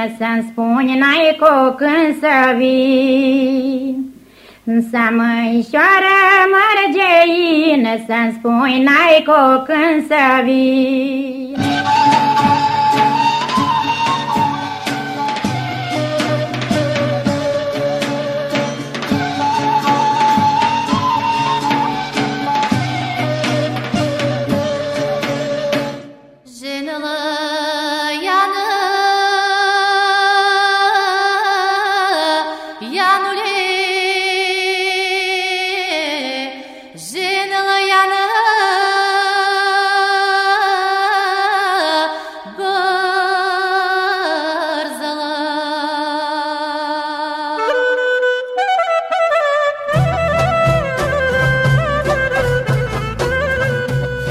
străină Să-mi spuni n-ai cu când să vii. Să măișoară mărgeină Să-mi spui n-ai cu când să vii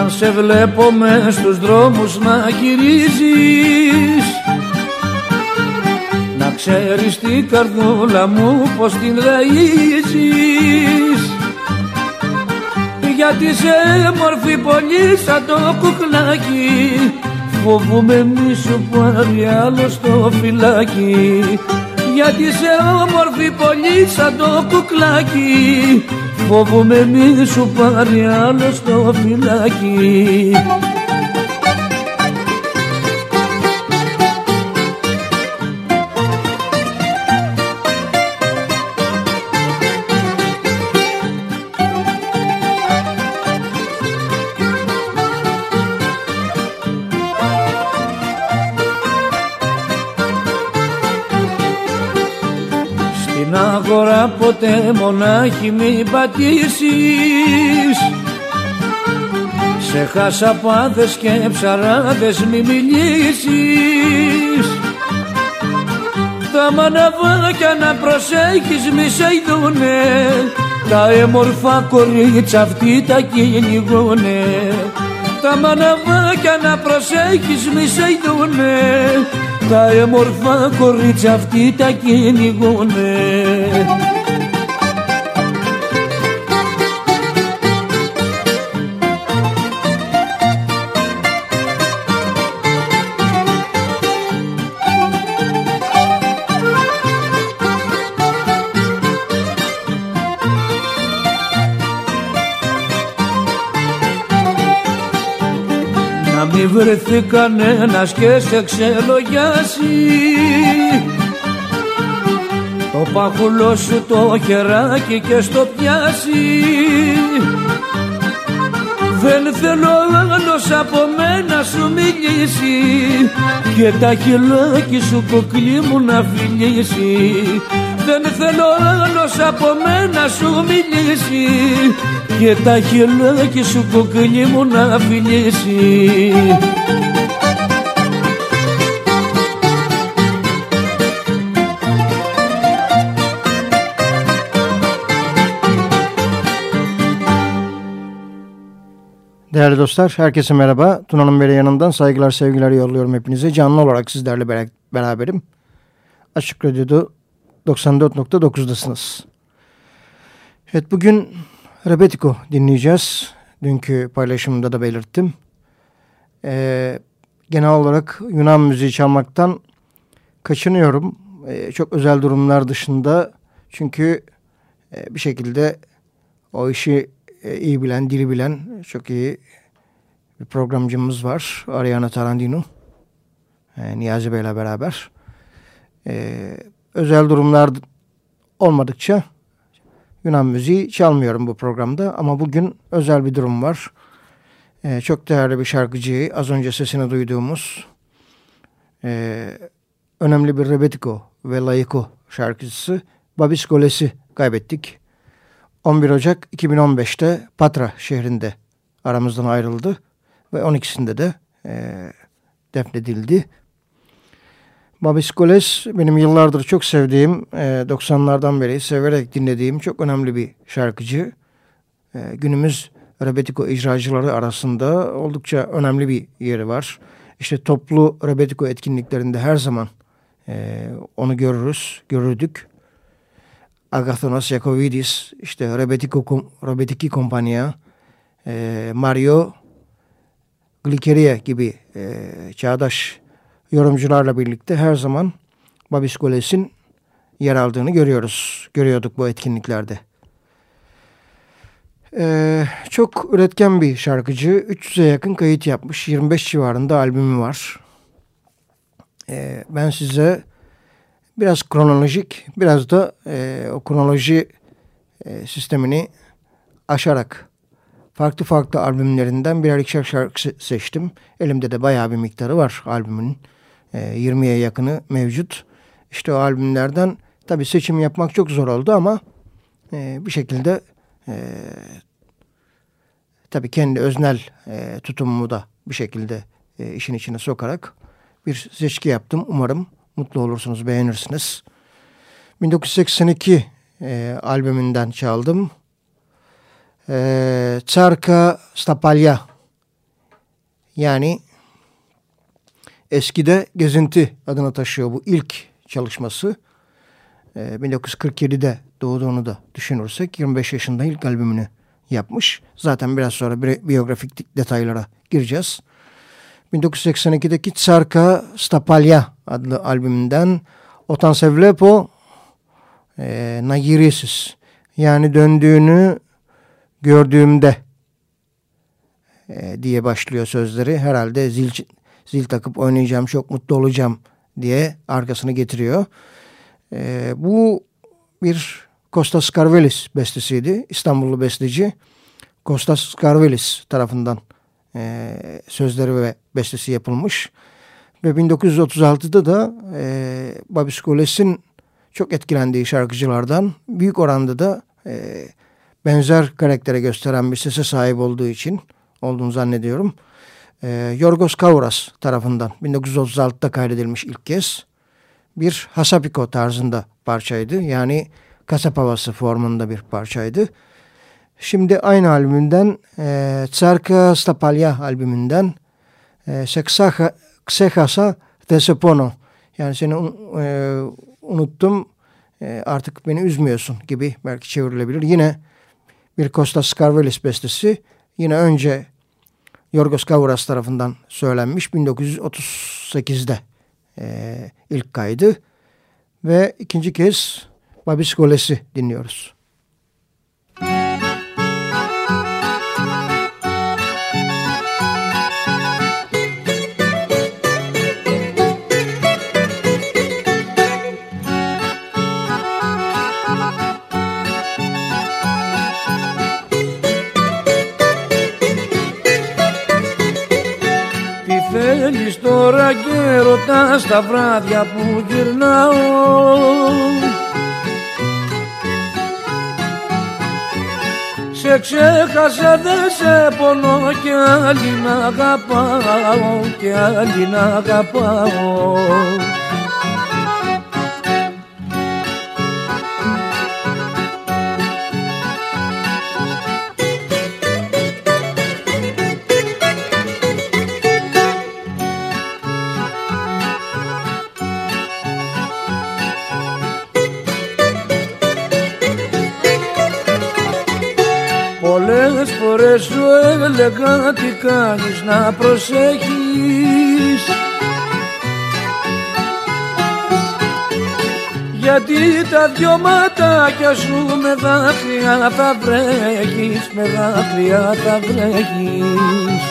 Όταν σε βλέπω μες στους δρόμους να γυρίζεις. Να ξέρεις την καρδούλα μου πως την ραΐζεις Γιατί σε μορφή πολύ σαν το κουκλάκι Φοβούμαι μη σου πάρει άλλο στο φυλάκι. Γιατί σε όμορφη πολύ σαν το κουκλάκι Φόβομαι μη σου πάρει άλλο στο φυλάκι Στην αγορά ποτέ μονάχη μη πατήσεις. Σε χασαπάδες και ψαράδες μη μιλήσεις. Τα μαναβάκια να προσέχεις μη σε ειδούνε. Τα έμορφα κορίτσια αυτοί τα κυνηγούνε. Τα μαναβάκια να προσέχεις μη σε ειδούνε τα έμορφα κορίτσια αυτοί τα κυνηγούνε βρεθεί κανένας και σε ξελογιάσει. Το πάχουλο σου το χεράκι και στο πιάσει. Δεν θέλω άλλος από μένα σου μιλήσει Και τα χυλάκι σου κοκλί μου να φιλήσει Δεν θέλω άλλος από μένα σου μιλήσει και τα χελάκια σου κοκκινή μου να φιλήσει Değerli dostlar, herkese merhaba. Tuna'nın beri yanından saygılar, sevgiler yolluyorum hepinize. Canlı olarak sizlerle ber beraberim. Açık Radyo'da 94.9'dasınız. Evet, bugün Rebetiko dinleyeceğiz. Dünkü paylaşımda da belirttim. Ee, genel olarak Yunan müziği çalmaktan kaçınıyorum. Ee, çok özel durumlar dışında. Çünkü e, bir şekilde o işi e, iyi bilen, dili bilen çok iyi bir programcımız var. Ariana Tarandino. E, Niyazi Bey'le beraber. E, özel durumlar olmadıkça Yunan müziği çalmıyorum bu programda ama bugün özel bir durum var. Ee, çok değerli bir şarkıcıyı az önce sesini duyduğumuz e, önemli bir Rebetiko ve Laiko şarkıcısı Babis Goles'i kaybettik. 11 Ocak 2015'te Patra şehrinde aramızdan ayrıldı ve 12'sinde de e, defnedildi. Babis Goles benim yıllardır çok sevdiğim, e, 90'lardan beri severek dinlediğim çok önemli bir şarkıcı. E, günümüz Rebetiko icracıları arasında oldukça önemli bir yeri var. İşte toplu Rebetiko etkinliklerinde her zaman e, onu görürüz, görürdük. Agathonas Yakovidis, işte Rebetiko, Rebetiki Kompanya, e, Mario Glikeria gibi e, çağdaş yorumcularla birlikte her zaman Babis Goles'in yer aldığını görüyoruz. Görüyorduk bu etkinliklerde. Ee, çok üretken bir şarkıcı. 300'e yakın kayıt yapmış. 25 civarında albümü var. Ee, ben size biraz kronolojik, biraz da e, o kronoloji e, sistemini aşarak farklı farklı albümlerinden birer ikişer şarkı seçtim. Elimde de bayağı bir miktarı var albümün. E, 20'ye yakını mevcut. İşte o albümlerden tabii seçim yapmak çok zor oldu ama e, bir şekilde e, tabii kendi öznel e, tutumumu da bir şekilde e, işin içine sokarak bir seçki yaptım. Umarım mutlu olursunuz, beğenirsiniz. 1982 e, albümünden çaldım. E, Çarka Stapalya yani eskide gezinti adını taşıyor bu ilk çalışması. E, 1947'de doğduğunu da düşünürsek 25 yaşında ilk albümünü yapmış. Zaten biraz sonra bi biyografik detaylara gireceğiz. 1982'deki Tsarka Stapalya adlı albümünden Otan Sevlepo e, Nagirisis yani döndüğünü gördüğümde e, diye başlıyor sözleri. Herhalde zil, zil takıp oynayacağım çok mutlu olacağım diye arkasını getiriyor. E, bu bir Kostas Skarvelis bestesiydi. İstanbullu besteci. Kostas Skarvelis tarafından e, sözleri ve bestesi yapılmış. Ve 1936'da da e, Babis Goles'in çok etkilendiği şarkıcılardan büyük oranda da e, benzer karaktere gösteren bir sese sahip olduğu için olduğunu zannediyorum. E, Yorgos Kavras tarafından 1936'da kaydedilmiş ilk kez bir hasapiko tarzında parçaydı. Yani kasap havası formunda bir parçaydı. Şimdi aynı albümünden e, Tsarka Stapalya albümünden e, Ksehasa Tesepono yani seni e, unuttum e, artık beni üzmüyorsun gibi belki çevrilebilir. Yine bir Kostas Skarvelis bestesi yine önce Yorgos Kavras tarafından söylenmiş 1938'de e, ilk kaydı ve ikinci kez Babis Goles'i dinliyoruz. Τώρα και ρωτάς τα βράδια που γυρνάω. Σε ξέχασα δεν σε πονώ και άλλη να αγαπάω και άλλη να αγαπάω έλεγα τι κάνεις να προσέχεις. Γιατί τα δυο ματάκια σου με δάκρυα θα βρέχεις Με δάκρυα θα βρέχεις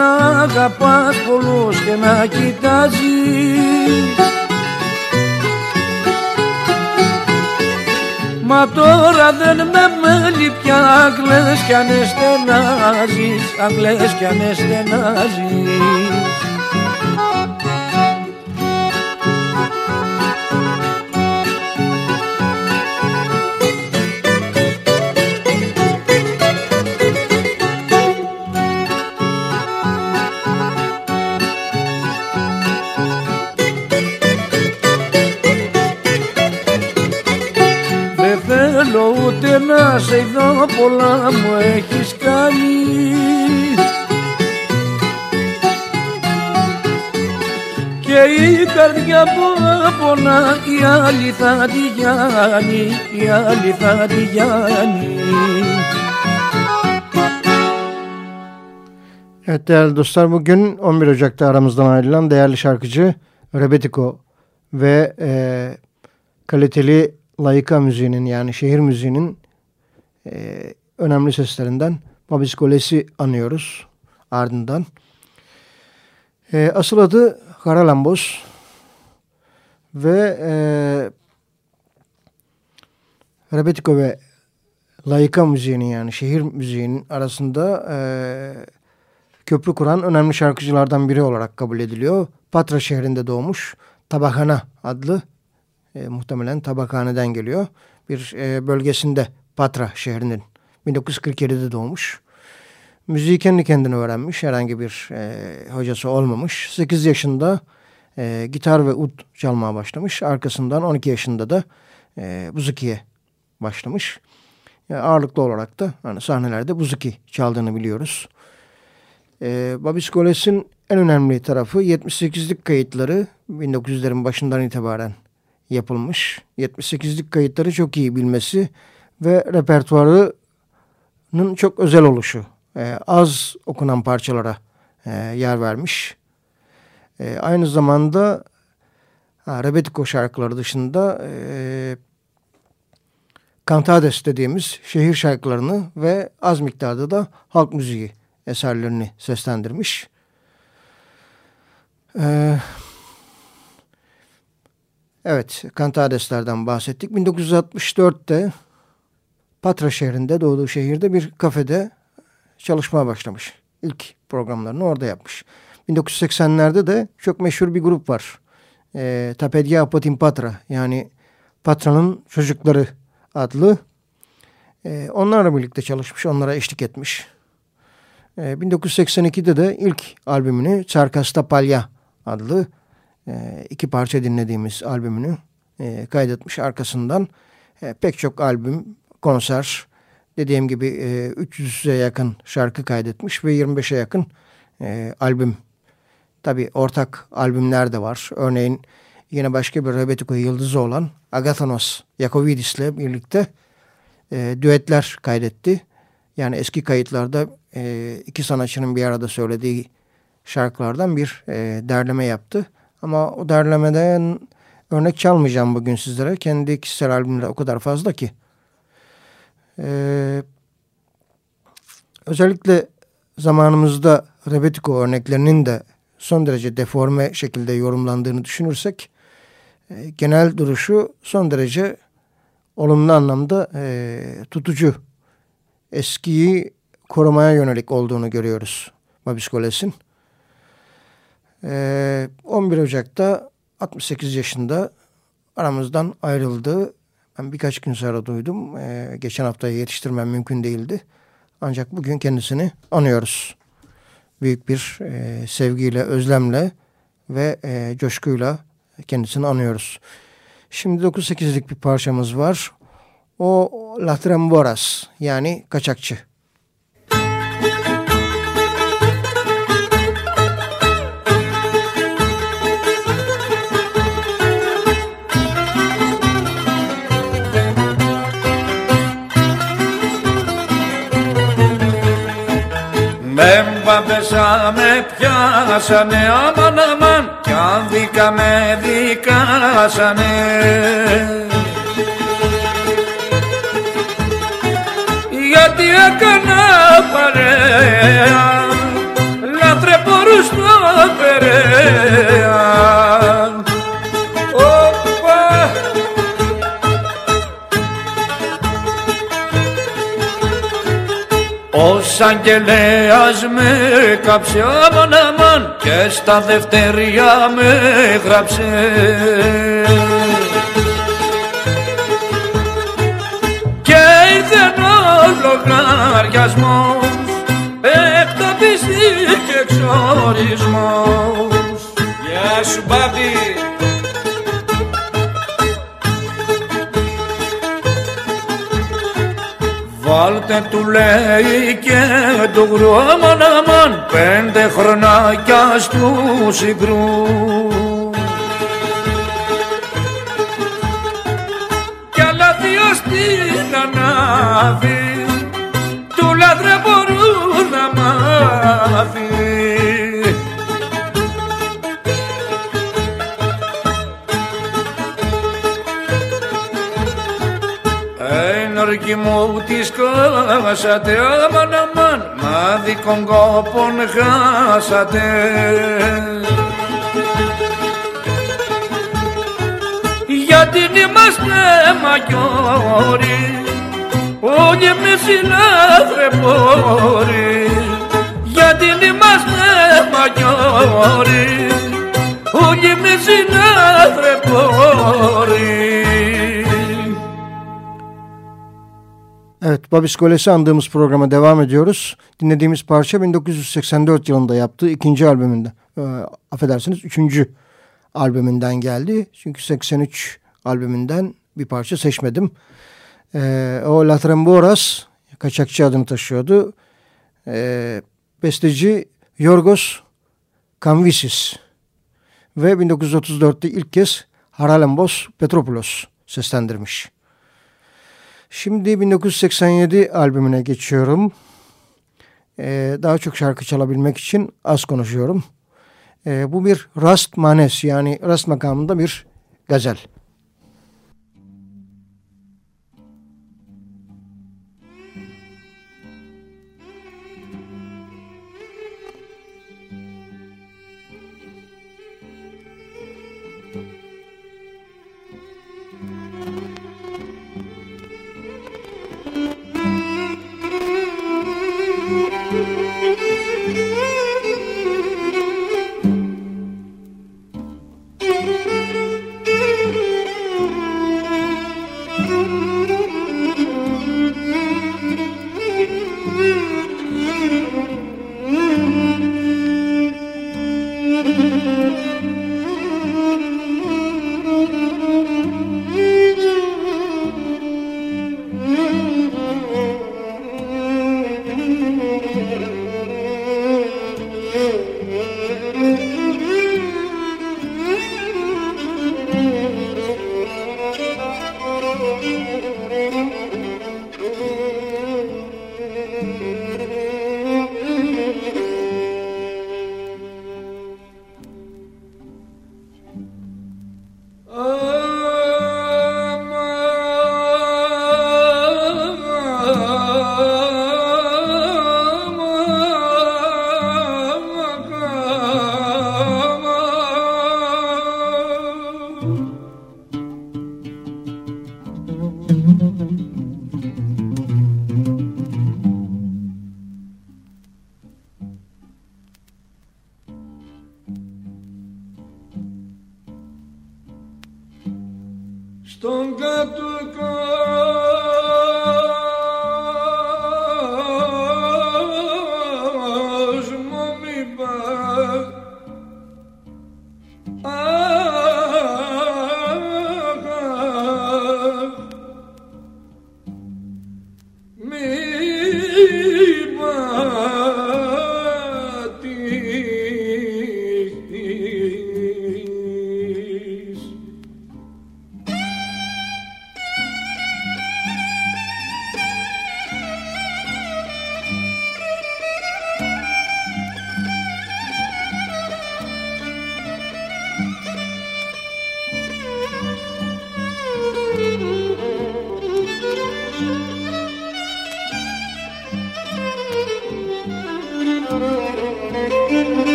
αγαπάς πολλούς και να κοιτάζεις. Μα τώρα δεν με μένει πια Αγγλές κι αν εστενάζεις Αγγλές κι αν ούτε να σε δω πολλά μου έχεις κάνει και η καρδιά που πονά η άλλη θα τη γιάνει η άλλη θα τη γιάνει Evet değerli dostlar bugün 11 Ocak'ta aramızdan ayrılan değerli şarkıcı Rebetiko ve e, kaliteli laika müziğinin yani şehir müziğinin e, önemli seslerinden Babis Goles'i anıyoruz ardından. E, asıl adı Karalambos ve e, Rebetiko ve laika müziğinin yani şehir müziğinin arasında e, köprü kuran önemli şarkıcılardan biri olarak kabul ediliyor. Patra şehrinde doğmuş Tabakana adlı e, muhtemelen tabakhaneden geliyor. Bir e, bölgesinde Patra şehrinin 1947'de doğmuş. Müziği kendi kendine öğrenmiş. Herhangi bir e, hocası olmamış. 8 yaşında e, gitar ve ud çalmaya başlamış. Arkasından 12 yaşında da e, buzukiye başlamış. Yani ağırlıklı olarak da hani sahnelerde buzuki çaldığını biliyoruz. E, Babis Goles'in en önemli tarafı 78'lik kayıtları 1900'lerin başından itibaren yapılmış. 78'lik kayıtları çok iyi bilmesi ve repertuarının çok özel oluşu. E, az okunan parçalara e, yer vermiş. E, aynı zamanda ha, Rebetiko şarkıları dışında e, Cantades dediğimiz şehir şarkılarını ve az miktarda da halk müziği eserlerini seslendirmiş. Eee Evet, Cantades'lerden bahsettik. 1964'te Patra şehrinde, doğduğu şehirde bir kafede çalışmaya başlamış. İlk programlarını orada yapmış. 1980'lerde de çok meşhur bir grup var. E, Tapedia Apotin Patra yani Patra'nın çocukları adlı. E, onlarla birlikte çalışmış, onlara eşlik etmiş. E, 1982'de de ilk albümünü Çarkasta Palya adlı e, iki parça dinlediğimiz albümünü e, kaydetmiş. Arkasından e, pek çok albüm, konser, dediğim gibi e, 300'e yakın şarkı kaydetmiş ve 25'e yakın e, albüm. Tabi ortak albümler de var. Örneğin yine başka bir Rebetiko yıldızı olan Agathanos Yakovidis ile birlikte düetler kaydetti. Yani eski kayıtlarda iki sanatçının bir arada söylediği şarkılardan bir derleme yaptı. Ama o derlemeden örnek çalmayacağım bugün sizlere. Kendi kişisel albümleri o kadar fazla ki. Ee, özellikle zamanımızda Rebetiko örneklerinin de son derece deforme şekilde yorumlandığını düşünürsek e, genel duruşu son derece olumlu anlamda e, tutucu, eskiyi korumaya yönelik olduğunu görüyoruz Babiskoles'in. 11 ee, Ocak'ta 68 yaşında aramızdan ayrıldı. Ben birkaç gün sonra duydum. Ee, geçen haftaya yetiştirmem mümkün değildi. Ancak bugün kendisini anıyoruz. Büyük bir e, sevgiyle, özlemle ve e, coşkuyla kendisini anıyoruz. Şimdi 9-8'lik bir parçamız var. O Latramboras yani kaçakçı. Με μπαμπέσα με πιάσανε αμάν αμάν κι αν δίκα με δικάσανε. Γιατί έκανα παρέα λατρεπορούς στο Περέα Ως αγγελέας με κάψε αμαν αμαν και στα δευτεριά με γράψε. Και ήρθε ο λογαριασμός εκτοπιστή και εξορισμός. Γεια σου μπάμπη Βάλτε του λέει και το γρόμαν αμάν πέντε χρονάκια στους συγκρού. Κι άλλα δύο στην ανάβη του λάδρα μπορούν να μάθει. Ενώργη μου της κάσατε αμαν αμάν μα δίκον κόπον χάσατε. Γιατί είμαστε μαγιόροι όλοι με συνάδρεπόροι γιατί είμαστε μαγιόροι όλοι με συνάδρεπόροι Evet, Babis Goles'i andığımız programa devam ediyoruz. Dinlediğimiz parça 1984 yılında yaptığı ikinci albümünde. E, affedersiniz, üçüncü albümünden geldi. Çünkü 83 albümünden bir parça seçmedim. E, o La Tremboras, kaçakçı adını taşıyordu. E, besteci Yorgos Kamvisis ve 1934'te ilk kez Haralambos Petropoulos seslendirmiş. Şimdi 1987 albümüne geçiyorum. Ee, daha çok şarkı çalabilmek için az konuşuyorum. Ee, bu bir rast manes yani rast makamında bir gazel.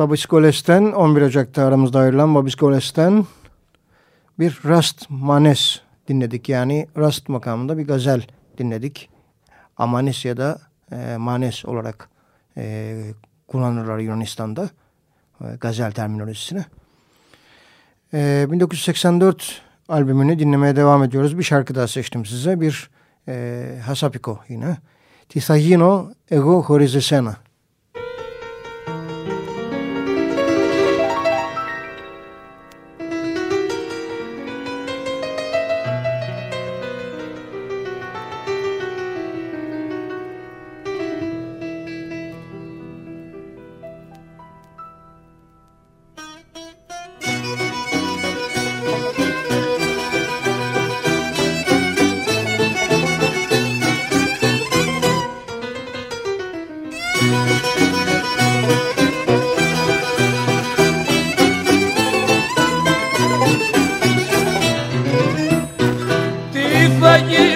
Babis Goles'ten 11 Ocak'ta aramızda ayrılan Babis Goles'ten bir Rast Manes dinledik. Yani Rast makamında bir gazel dinledik. Amanes ya da e, Manes olarak e, kullanırlar Yunanistan'da e, gazel terminolojisini. E, 1984 albümünü dinlemeye devam ediyoruz. Bir şarkı daha seçtim size. Bir e, Hasapiko yine. Tisagino ego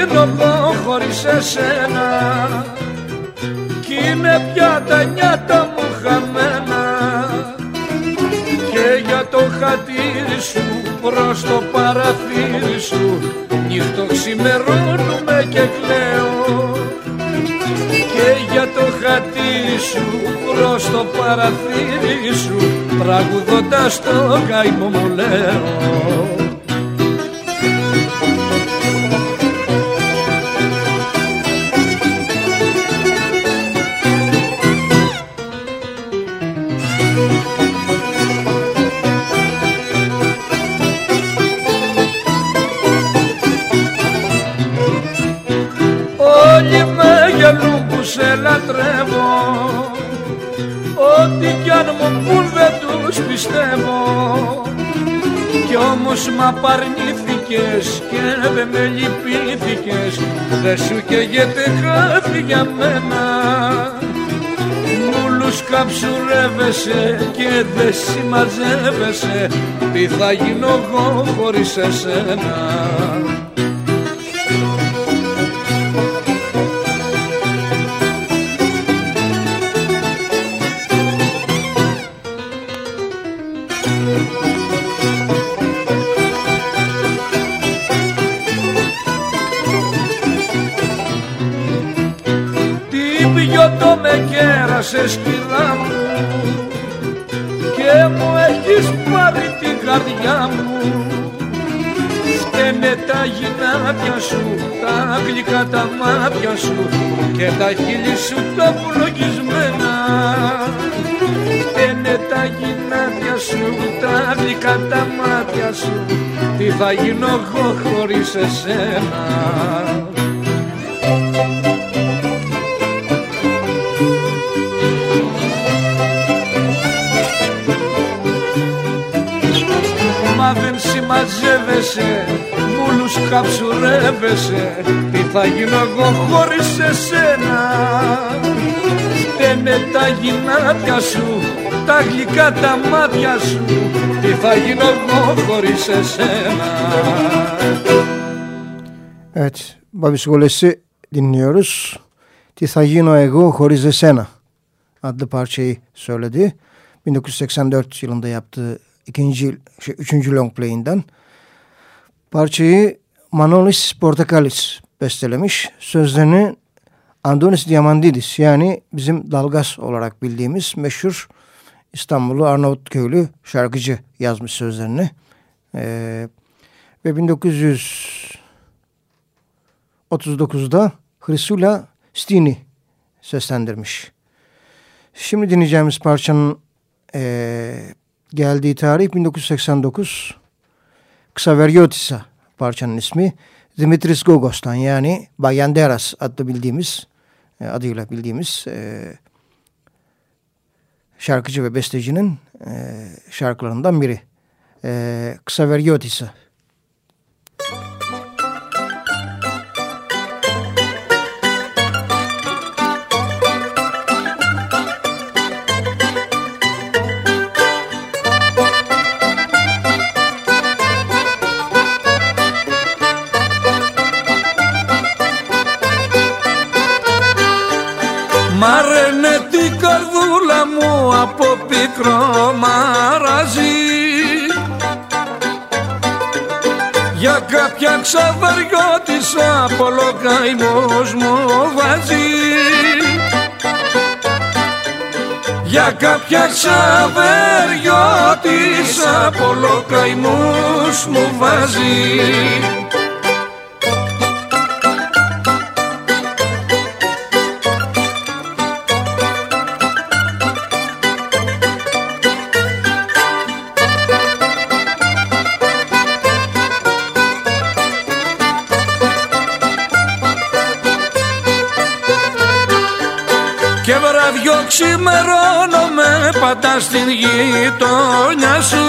Σύνομο χωρίς εσένα. Κι είναι πια τα νιάτα μου χαμένα. Και για το χατήρι σου προς το παραθύρι σου Νύχτο ξημερώνουμε και κλαίω. Και για το χατήρι σου προς το παραθύρι σου Τραγουδώντας το καημό μου λέω. Λατρεύω Ό,τι κι αν μου πουν δεν τους πιστεύω. Κι όμως μ' απαρνήθηκες και δεν με λυπήθηκες. Δε σου καίγεται κάτι για μένα. Μούλους καψουρεύεσαι και δεν συμμαζεύεσαι. Τι θα γίνω εγώ χωρίς εσένα σε μου και μου έχεις πάρει την καρδιά μου και είναι τα γυνάτια σου, τα γλυκά τα μάτια σου και τα χείλη σου τα πλογισμένα. Είναι τα γυνάτια σου, τα γλυκά τα μάτια σου, τι θα γίνω εγώ χωρίς εσένα. Μα δεν συμμαζεύεσαι, μούλους καψουρεύεσαι Τι θα γίνω εγώ χωρίς εσένα; Φταίνε τα γυνάτια σου, τα γλυκά τα μάτια σου Τι θα γίνω εγώ χωρίς εσένα; Evet, Babis Goles'i dinliyoruz. Τι θα γίνω εγώ χωρίς εσένα; Adlı parçayı söyledi. 1984 yılında yaptığı ikinci, şey, üçüncü long play'inden. Parçayı Manolis Portakalis bestelemiş. Sözlerini Andonis Diamandidis yani bizim Dalgas olarak bildiğimiz meşhur İstanbullu Arnavutköylü şarkıcı yazmış sözlerini. Ee, ve 1939'da Hrisula Stini seslendirmiş. Şimdi dinleyeceğimiz parçanın e, geldiği tarih 1989. Kısa Vergotisa parçanın ismi. Dimitris Gogos'tan yani Bayanderas adlı bildiğimiz e, adıyla bildiğimiz e, şarkıcı ve bestecinin e, şarkılarından biri. E, Kısa Vergotisa. Από πικρό μαραζί. Για κάποια ξαβαριώτησα πολλοκαημός μου βάζει. Για κάποια ξαβαριώτησα πολλοκαημός μου βάζει ξημερώνομαι πάντα στην γειτονιά σου.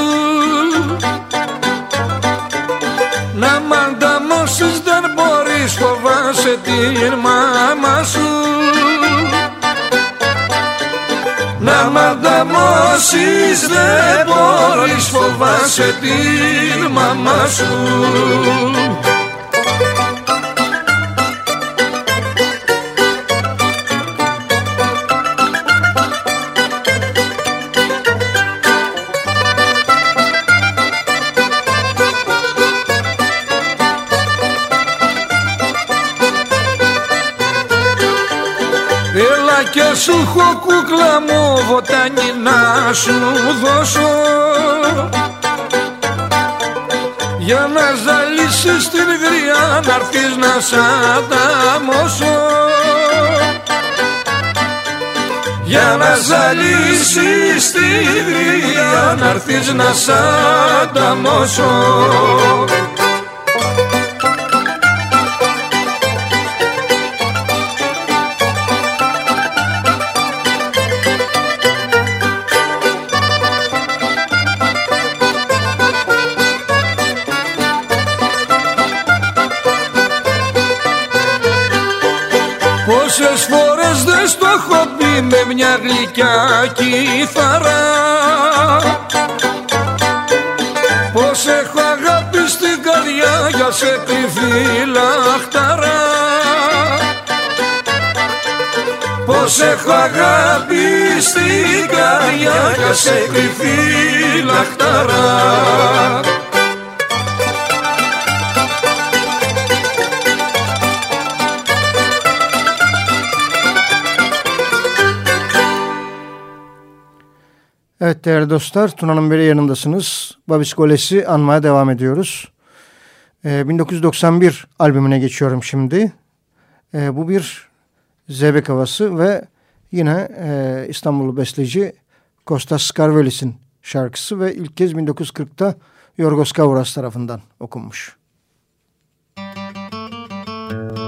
Να μ' ανταμώσεις δεν μπορείς φοβάσαι την μάμα σου. Να μ' ανταμώσεις δεν μπορείς φοβάσαι την μάμα σου και σου έχω κούκλα μου βοτάνι να σου δώσω. Για να ζαλίσεις την γριά να έρθεις να σ' ανταμώσω Για να ζαλίσεις την γριά να έρθεις να σ' ανταμώσω γλυκιά κιθαρά Πως έχω αγάπη στην καρδιά για σε κρυφή λαχταρά Πως έχω αγάπη στην καρδιά για σε κρυφή λαχταρά Evet değerli dostlar Tuna'nın biri yanındasınız. Babis Goles'i anmaya devam ediyoruz. Ee, 1991 albümüne geçiyorum şimdi. Ee, bu bir Zeybek havası ve yine e, İstanbullu besteci Kostas Skarvelis'in şarkısı ve ilk kez 1940'ta Yorgos Kavuras tarafından okunmuş. Müzik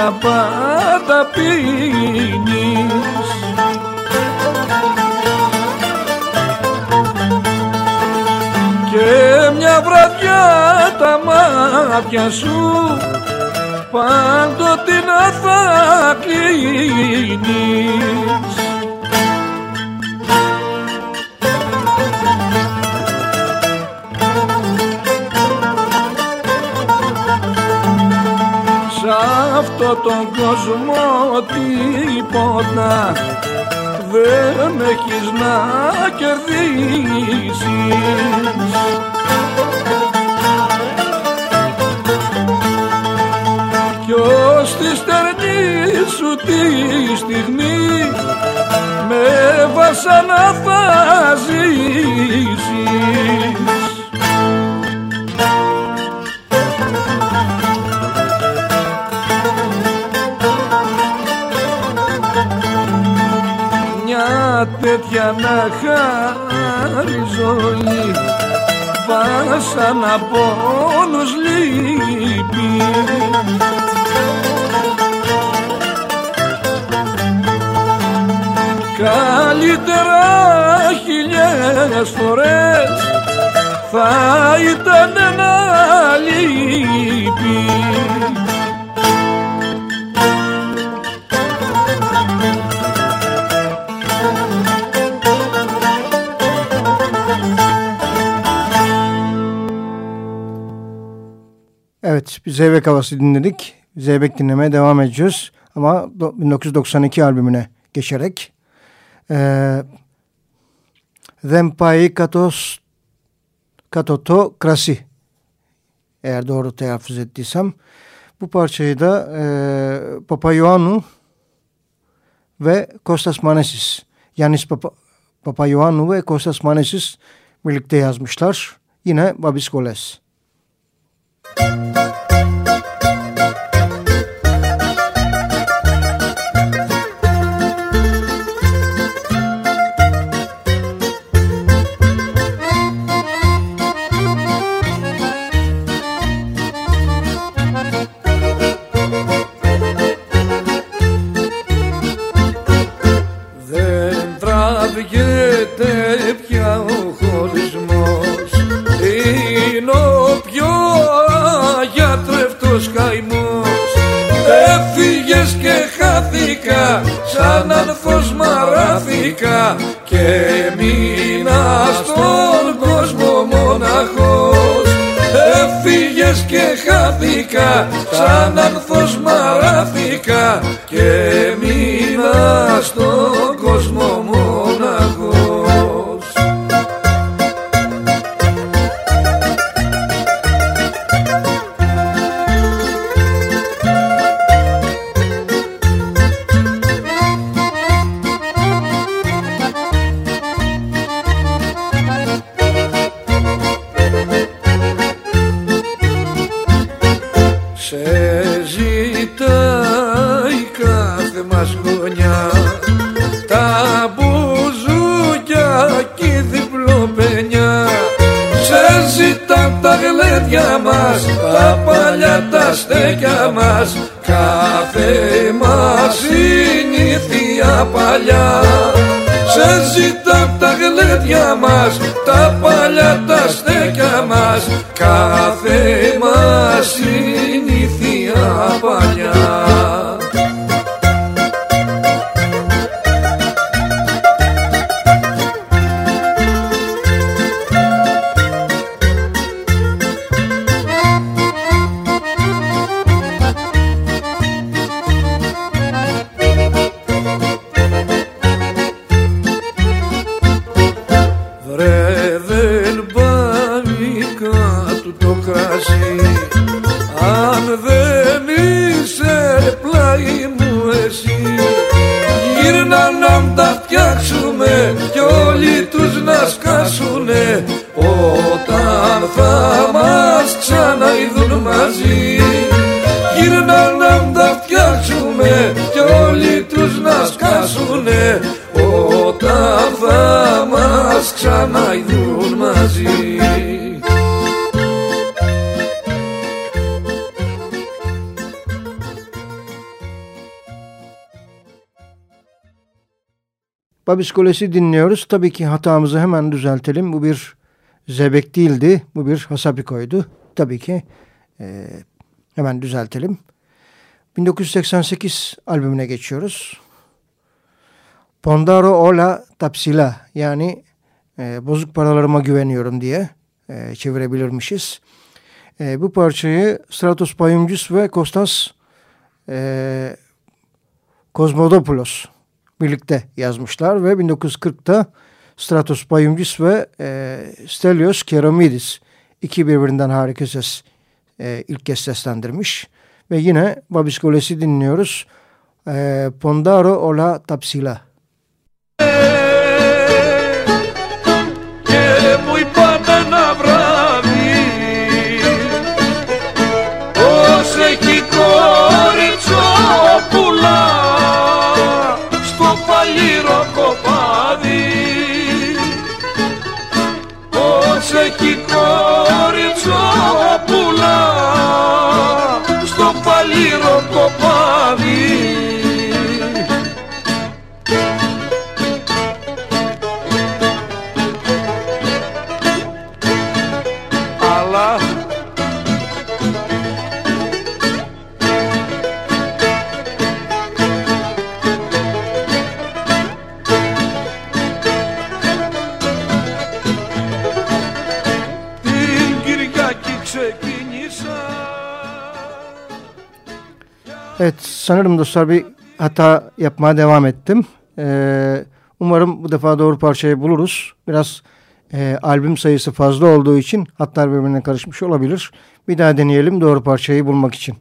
φάρμακια πάντα πίνεις. Και μια βραδιά τα μάτια σου πάντοτε να θα κλείνεις αυτό τον κόσμο τίποτα δεν έχεις να κερδίσεις κι ως τη στερνή σου τη στιγμή με βασανά θα ζήσεις τα τέτοια να χαριζώνει βάσαν από λύπη. Καλύτερα χιλιάδες φορές θα ήταν να λείπει Evet bir Zeybek havası dinledik. Zeybek dinlemeye devam edeceğiz. Ama 1992 albümüne geçerek. Ee, Zempai Katos Katoto Krasi eğer doğru telaffuz ettiysem. Bu parçayı da e, Papa Ioannou ve Kostas Manesis. Yanis Papa, Papa Ioannou ve Kostas Manesis birlikte yazmışlar. Yine Babis Goles. Müzik σαν άνθος μαράθηκα και μείνα στον κόσμο μοναχός. Έφυγες και χάθηκα σαν άνθος μαράθηκα και μείνα στον κόσμο μοναχός ζητά τα γλέντια μας Τα παλιά τα στέκια μας. Κάθε μας συνήθεια παλιά. Σε ζητά τα γλέντια μας Τα παλιά τα στέκια μας. Κάθε μας συνήθεια Babiskolesi dinliyoruz. Tabii ki hatamızı hemen düzeltelim. Bu bir zebek değildi. Bu bir hasapikoydu. Tabii ki e, hemen düzeltelim. 1988 albümüne geçiyoruz. Pondaro Ola Tapsila yani e, bozuk paralarıma güveniyorum diye e, çevirebilirmişiz. E, bu parçayı Stratos Payumcus ve Kostas e, Kozmodopoulos birlikte yazmışlar ve 1940'ta Stratos Payumcis ve e, Stelios Keramidis iki birbirinden harika ses e, ilk kez seslendirmiş. Ve yine Babis Goles'i dinliyoruz. E, Pondaro Ola Tapsila. Κατσόπουλα στο παλιρό κοπάδι. Evet sanırım dostlar bir hata yapmaya devam ettim. Ee, umarım bu defa doğru parçayı buluruz. Biraz e, albüm sayısı fazla olduğu için hatlar birbirine karışmış olabilir. Bir daha deneyelim doğru parçayı bulmak için.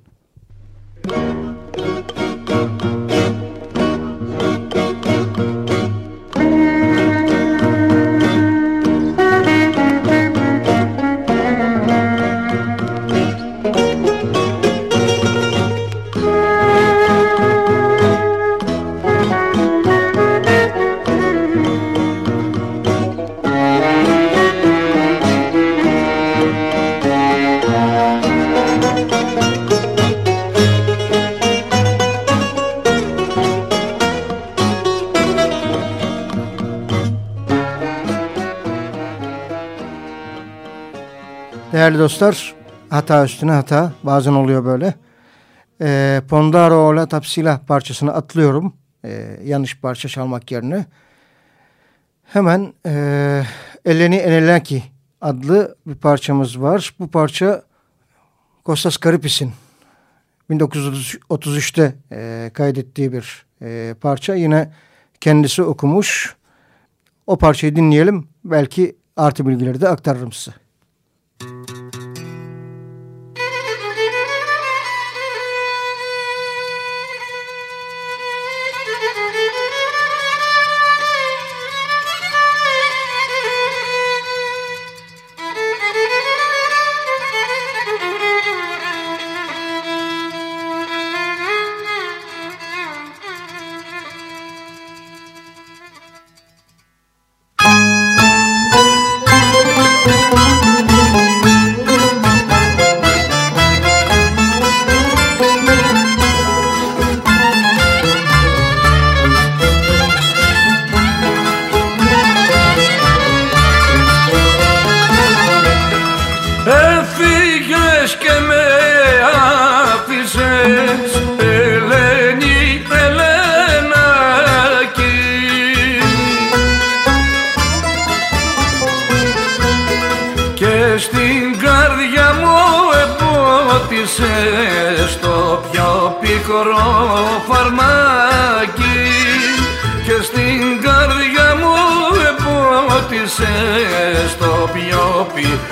Değerli dostlar, hata üstüne hata. Bazen oluyor böyle. E, Pondaro Ola Tapsila parçasını atlıyorum. E, yanlış parça çalmak yerine. Hemen e, Eleni Enelaki adlı bir parçamız var. Bu parça Kostas Karipis'in 1933'te e, kaydettiği bir e, parça. Yine kendisi okumuş. O parçayı dinleyelim. Belki artı bilgileri de aktarırım size.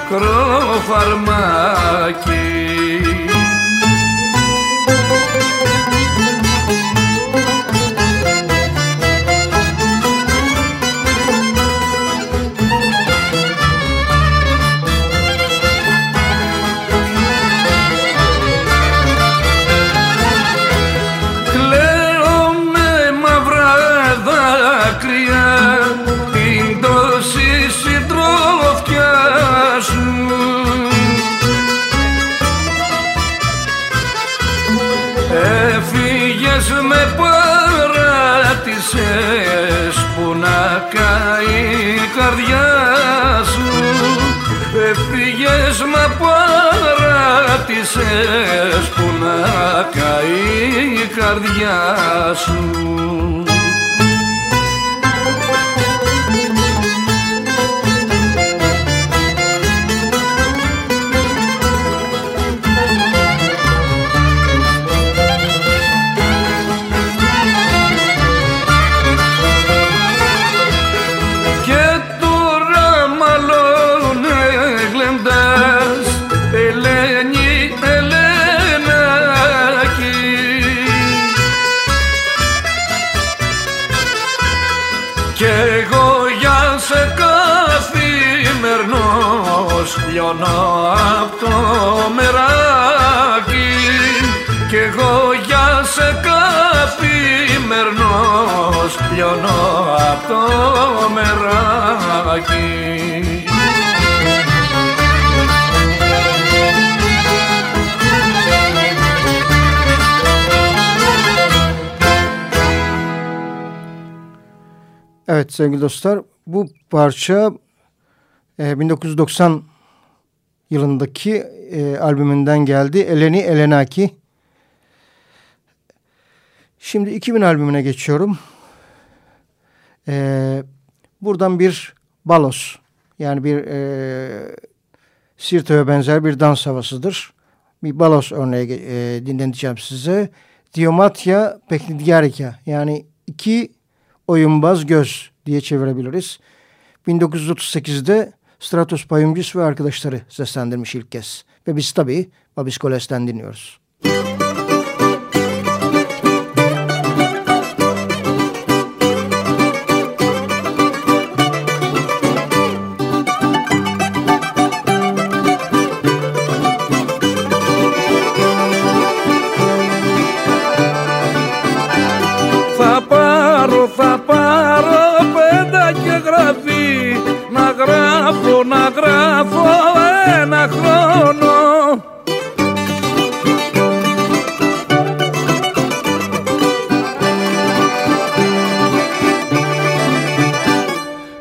κροφαρμάκι καρδιά σου το μεράκι Evet sevgili dostlar bu parça e, 1990 yılındaki e, albümünden geldi. Eleni Elenaki. Şimdi 2000 albümüne geçiyorum. E, buradan bir balos yani bir e, sirtoya benzer bir dans havasıdır. Bir balos örneği e, dinleteceğim size. Diomatia Peknidiarika yani iki oyunbaz göz diye çevirebiliriz. 1938'de Stratos Payumcis ve arkadaşları seslendirmiş ilk kez. Ve biz tabii Babis Koles'ten dinliyoruz. Müzik πάρω, θα πάρω πέντα και γραφή. Να γράφω, να γράφω ένα χρόνο.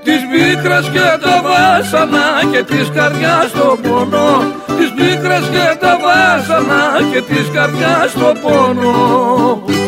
Τις πίκρας και τα βάσανα και της καρδιάς το πονό Τις πίκρας και τα βάσανα και της καρδιάς το πονό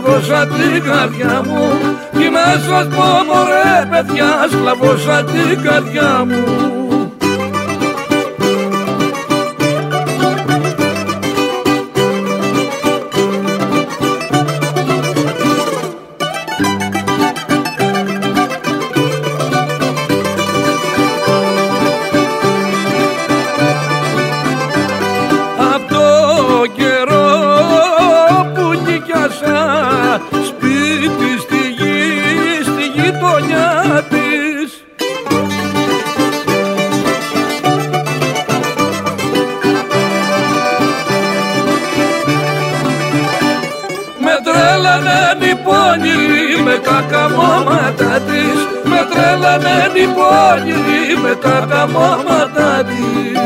σκλαβώσα την καρδιά μου Τι να σας πω μωρέ παιδιά σκλαβώσα την καρδιά μου τα καμώματα της Με τρελαμένη πόλη με τα καμώματα της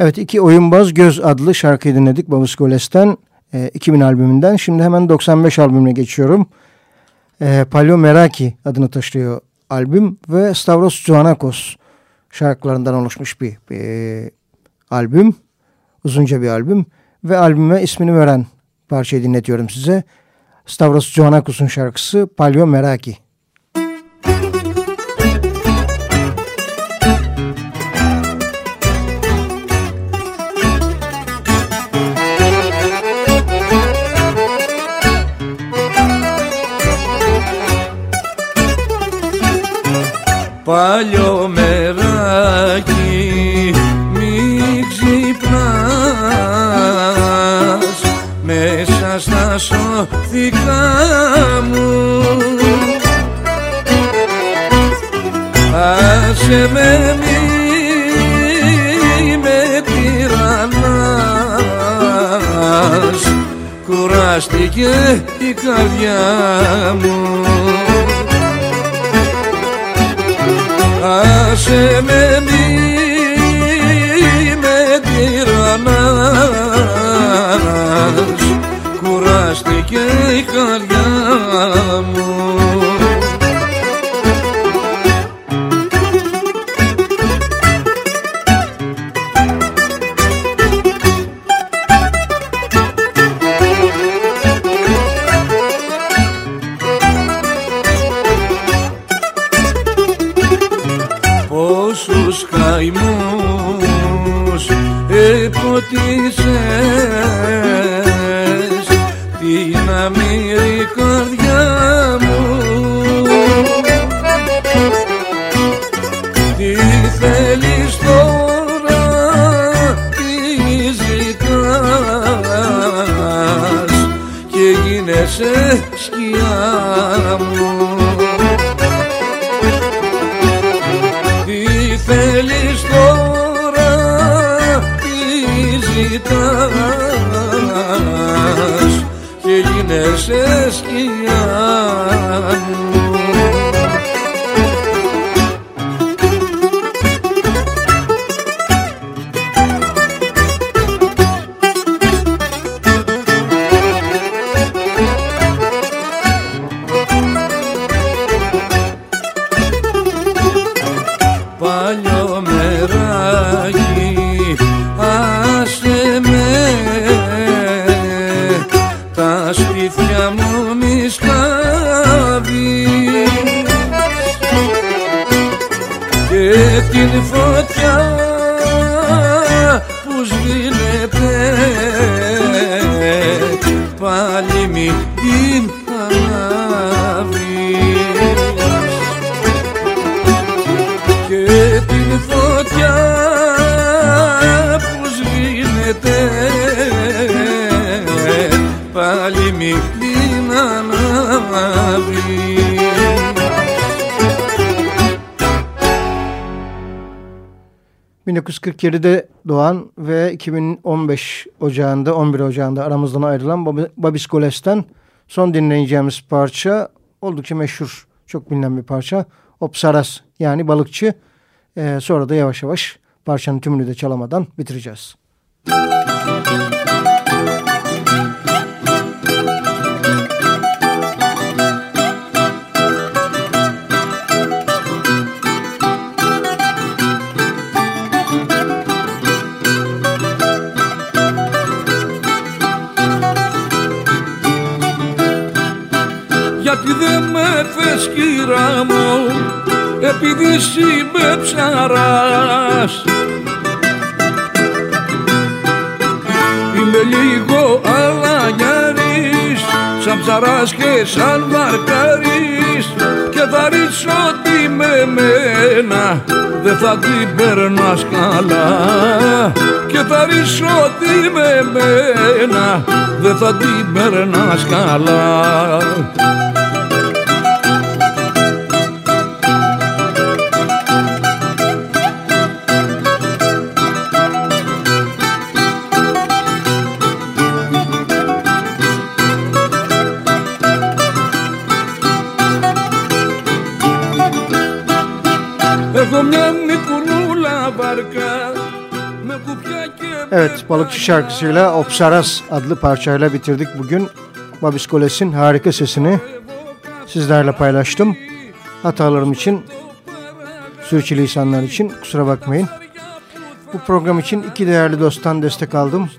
Evet iki Oyunbaz Göz adlı şarkıyı dinledik Babus Goles'ten e, 2000 albümünden. Şimdi hemen 95 albümüne geçiyorum. E, Palio Meraki adını taşıyor albüm ve Stavros Zoanakos şarkılarından oluşmuş bir, bir e, albüm. Uzunca bir albüm ve albüme ismini veren parçayı dinletiyorum size. Stavros Zoanakos'un şarkısı Palio Meraki. παλιό μεράκι μη ξυπνάς. Μέσα στα σώθηκα μου. Άσε με μη με τυραννάς κουράστηκε η καρδιά μου άσε με μη με τυραννάς. Κουράστηκε η καρδιά μου sürün ...1947'de doğan ve 2015 Ocağı'nda 11 Ocağı'nda aramızdan ayrılan Babis Goles'ten son dinleyeceğimiz parça oldukça meşhur, çok bilinen bir parça. Opsaras yani balıkçı. Ee, sonra da yavaş yavaş parçanın tümünü de çalamadan bitireceğiz. Müzik σκύρα μου επειδή είμαι ψαράς. Είμαι λίγο αλανιάρης σαν ψαράς και σαν βαρκάρης και θα ρίξω ότι με μένα δεν θα την περνάς καλά. Και θα ρίξω ότι με μένα δεν θα την περνάς καλά Evet balıkçı şarkısıyla Opsaras adlı parçayla bitirdik bugün. Babis Koles'in harika sesini sizlerle paylaştım. Hatalarım için, sürçülisanlar için kusura bakmayın. Bu program için iki değerli dosttan destek aldım.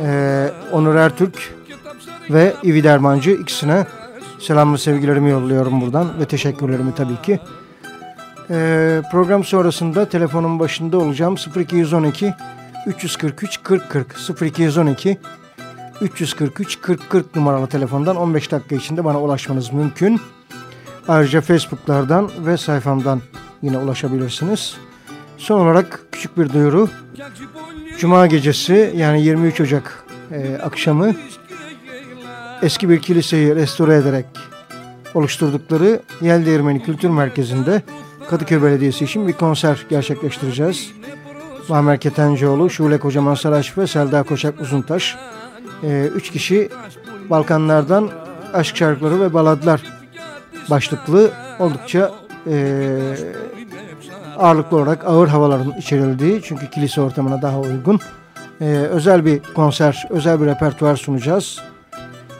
Ee, Onur Ertürk ve İvi Dermancı ikisine selam ve sevgilerimi yolluyorum buradan ve teşekkürlerimi tabii ki. Ee, program sonrasında telefonun başında olacağım 0212 343 40 40 0212 343 40 40 numaralı telefondan 15 dakika içinde bana ulaşmanız mümkün. Ayrıca Facebook'lardan ve sayfamdan yine ulaşabilirsiniz. Son olarak küçük bir duyuru. Cuma gecesi yani 23 Ocak e, akşamı eski bir kiliseyi restore ederek oluşturdukları Yel Değirmeni Kültür Merkezi'nde Kadıköy Belediyesi için bir konser gerçekleştireceğiz. Mahmer Ketencoğlu, Şule Kocaman Saraç ve Selda Koçak Uzuntaş. E, üç kişi Balkanlardan aşk şarkıları ve baladlar başlıklı oldukça e, ağırlıklı olarak ağır havaların içerildiği çünkü kilise ortamına daha uygun e, özel bir konser, özel bir repertuar sunacağız.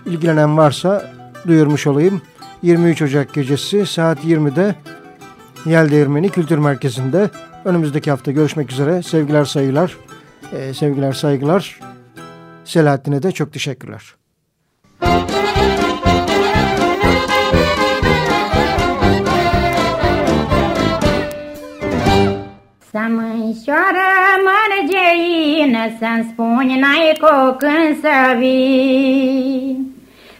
İlgilenen varsa duyurmuş olayım. 23 Ocak gecesi saat 20'de Yel Değirmeni Kültür Merkezi'nde önümüzdeki hafta görüşmek üzere. Sevgiler saygılar, e, sevgiler saygılar. Selahattin'e de çok teşekkürler. Să mărgeină, Să-mi spuni n-ai cu când să vii.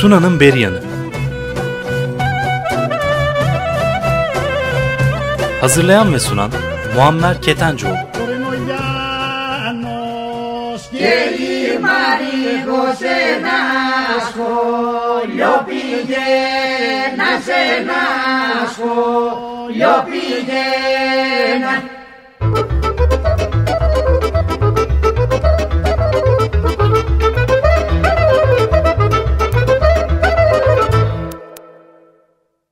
Tuna'nın Beriyanı Hazırlayan ve sunan Muammer Ketencoğlu Yo pillena, se nasco, yo pillena.